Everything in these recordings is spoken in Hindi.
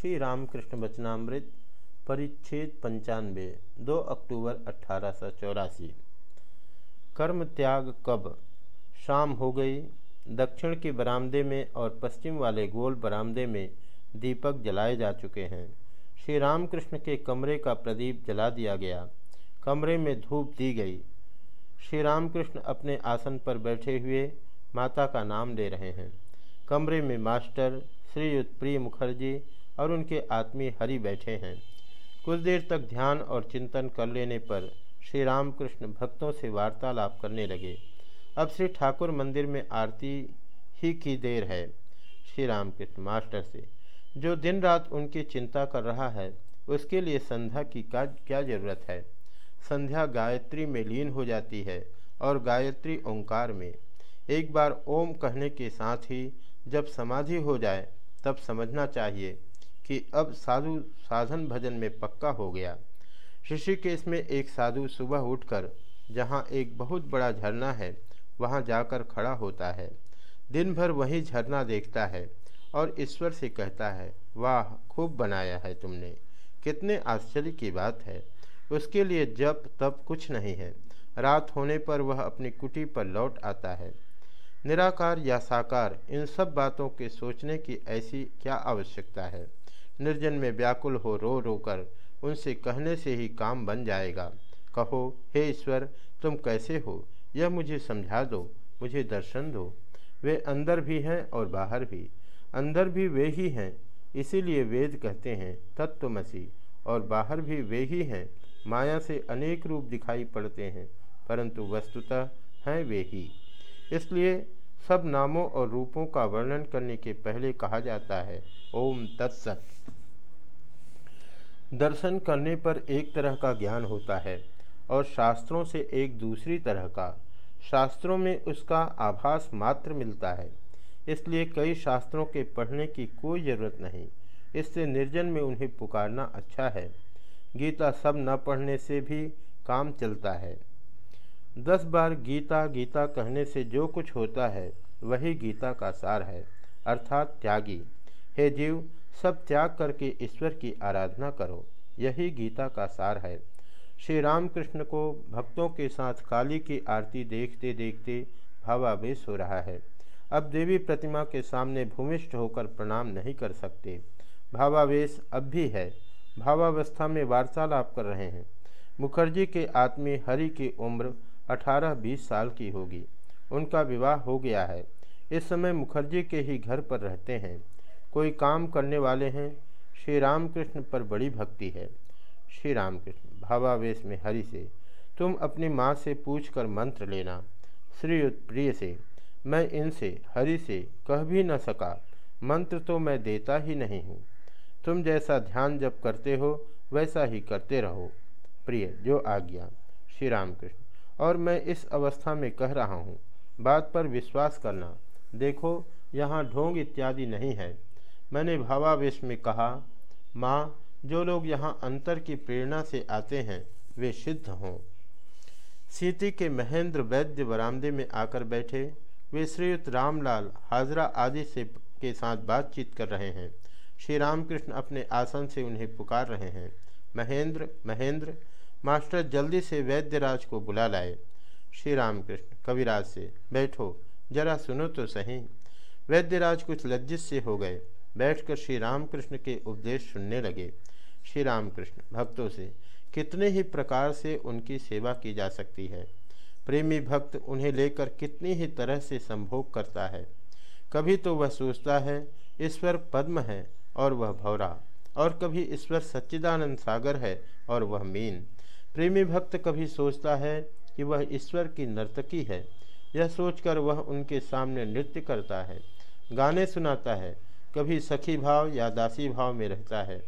श्री रामकृष्ण वचनामृत, परिच्छेद पंचानवे, दो अक्टूबर अठारह सौ चौरासी। कर्म त्याग कब? शाम हो गई। दक्षिण के बरामदे में और पश्चिम वाले गोल बरामदे में दीपक जलाए जा चुके हैं। श्री रामकृष्ण के कमरे का प्रदीप जला दिया गया। कमरे में धूप दी गई। श्री रामकृष्ण अपने आसन पर बैठे हुए माता का नाम ले रहे हैं। कमरे में मास्टर श्रीयुक्त प्रिय मुखर्जी और उनके आत्मीय हरि बैठे हैं। कुछ देर तक ध्यान और चिंतन कर लेने पर श्री रामकृष्ण भक्तों से वार्तालाप करने लगे। अब श्री ठाकुर मंदिर में आरती ही की देर है श्री रामकृष्ण मास्टर से। जो दिन रात उनकी चिंता कर रहा है, उसके लिए संध्या की का, क्या ज़रूरत है? संध्या गायत्री में लीन हो जाती है और गायत्री ओंकार में। एक बार ओम कहने के साथ ही जब समाधि हो जाए, तब समझना चाहिए कि अब साधु, साधन भजन में पक्का हो गया। ऋषिकेश में एक साधु सुबह उठकर, जहाँ एक बहुत बड़ा झरना है, वहाँ जाकर खड़ा होता है। दिन भर वही झरना देखता है और ईश्वर से कहता है, वाह, खूब बनाया है तुमने। कितने आश्चर्य की बात है। उसके लिए जब तब कुछ नहीं है। रात होने पर वह अपनी कुटी पर लौट आता है। निराकार या साकार, इन सब बातों के सोचने की ऐसी क्या आवश्यकता है? निर्जन में व्याकुल हो रो रो कर उनसे कहने से ही काम बन जाएगा। कहो, हे ईश्वर, तुम कैसे हो? यह मुझे समझा दो, मुझे दर्शन दो। वे अंदर भी हैं और बाहर भी। अंदर भी वे ही हैं, इसीलिए वेद कहते हैं, तत्वमसी। और बाहर भी वे ही हैं, माया से अनेक रूप दिखाई पड़ते हैं, परंतु वस्तुतः हैं वे ही। इसलिए सब नामों और रूपों का वर्णन करने के पहले कहा जाता है, ओम तत्सत। दर्शन करने पर एक तरह का ज्ञान होता है और शास्त्रों से एक दूसरी तरह का। शास्त्रों में उसका आभास मात्र मिलता है। इसलिए कई शास्त्रों के पढ़ने की कोई ज़रूरत नहीं। इससे निर्जन में उन्हें पुकारना अच्छा है। गीता सब न पढ़ने से भी काम चलता है। दस बार गीता गीता कहने से जो कुछ होता है, वही गीता का सार है, अर्थात त्यागी। हे जीव सब त्याग करके ईश्वर की आराधना करो। यही गीता का सार है। श्री रामकृष्ण को भक्तों के साथ काली की आरती देखते देखते भावावेश हो रहा है। अब देवी प्रतिमा के सामने भूमिष्ठ होकर प्रणाम नहीं कर सकते। भावावेश अब भी है। भावावस्था में वार्तालाप कर रहे हैं। मुखर्जी के आत्मी हरि की उम्र 18-20 साल की होगी। उनका विवाह हो गया है। इस समय मुखर्जी के ही घर पर रहते हैं। कोई काम करने वाले हैं। श्री रामकृष्ण पर बड़ी भक्ति है। श्री रामकृष्ण, भावावेश में हरि से, तुम अपनी माँ से पूछकर मंत्र लेना। श्रीयुत प्रिय से, मैं इनसे, हरि से कह भी न सका। मंत्र तो मैं देता ही नहीं हूँ। तुम जैसा ध्यान जब करते हो, वैसा ही करते रहो। प्रिय, जो आ गया श्री रामकृष्ण, और मैं इस अवस्था में कह रहा हूँ, बात पर विश्वास करना। देखो, यहाँ ढोंग इत्यादि नहीं है। मैंने भावावेश में कहा, माँ, जो लोग यहाँ अंतर की प्रेरणा से आते हैं, वे सिद्ध हों। सीति के महेंद्र वैद्य बरामदे में आकर बैठे। वे श्रीयुक्त रामलाल, हाजरा आदि से के साथ बातचीत कर रहे हैं। श्री रामकृष्ण अपने आसन से उन्हें पुकार रहे हैं। महेंद्र महेंद्र, मास्टर जल्दी से वैद्यराज को बुला लाए। श्री रामकृष्ण, कविराज से, बैठो, जरा सुनो तो सही। वैद्यराज कुछ लज्जित से हो गए। बैठकर श्री रामकृष्ण के उपदेश सुनने लगे। श्री रामकृष्ण, भक्तों से, कितने ही प्रकार से उनकी सेवा की जा सकती है? प्रेमी भक्त उन्हें लेकर कितनी ही तरह से संभोग करता है। कभी तो वह सोचता है, ईश्वर पद्म है और वह भौरा, और कभी ईश्वर सच्चिदानंद सागर है और वह मीन। प्रेमी भक्त कभी सोचता है कि वह ईश्वर की नर्तकी है। यह सोचकर वह उनके सामने नृत्य करता है, गाने सुनाता है कभी सखी भाव या दासी भाव में रहता है,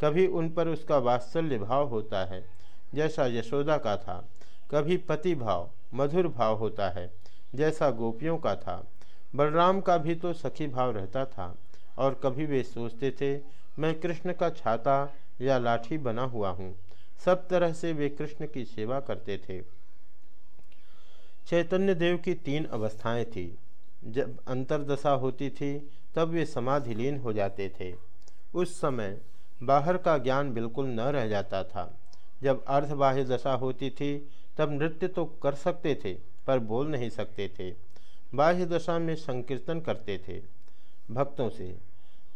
कभी उन पर उसका वात्सल्य भाव होता है, जैसा यशोदा का था। कभी पति भाव, मधुर भाव होता है, जैसा गोपियों का था। बलराम का भी तो सखी भाव रहता था, और कभी वे सोचते थे, मैं कृष्ण का छाता या लाठी बना हुआ हूँ। सब तरह से वे कृष्ण की सेवा करते थे। चैतन्य देव की तीन अवस्थाएँ थी। जब अंतरदशा होती थी तब वे समाधिलीन हो जाते थे। उस समय बाहर का ज्ञान बिल्कुल न रह जाता था। जब अर्धबाह्य दशा होती थी, तब नृत्य तो कर सकते थे, पर बोल नहीं सकते थे। बाह्य दशा में संकीर्तन करते थे। भक्तों से,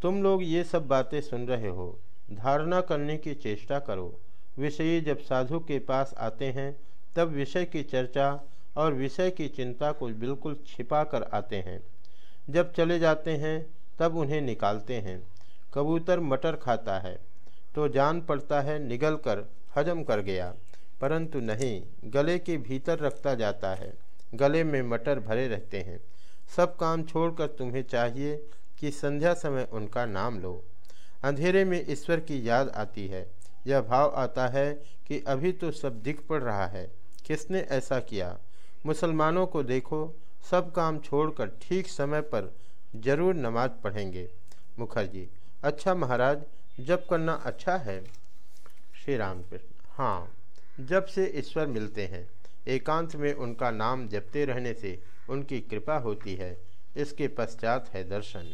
तुम लोग ये सब बातें सुन रहे हो। धारणा करने की चेष्टा करो। विषयी जब साधु के पास आते हैं, तब विषय की चर्चा और विषय की चिंता को बिल्कुल छिपा कर आते हैं। जब चले जाते हैं, तब उन्हें निकालते हैं। कबूतर मटर खाता है तो जान पड़ता है निगल कर हजम कर गया। परंतु नहीं, गले के भीतर रखता जाता है। गले में मटर भरे रहते हैं। सब काम छोड़कर तुम्हें चाहिए कि संध्या समय उनका नाम लो। अंधेरे में ईश्वर की याद आती है। यह भाव आता है कि अभी तो सब दिख पड़ रहा है। किसने ऐसा किया? मुसलमानों को देखो सब काम छोड़कर ठीक समय पर ज़रूर नमाज़ पढ़ेंगे। मुखर्जी अच्छा महाराज, जब करना अच्छा है। श्री राम कृष्ण हाँ जब से ईश्वर मिलते हैं, एकांत में उनका नाम जपते रहने से उनकी कृपा होती है। इसके पश्चात है दर्शन।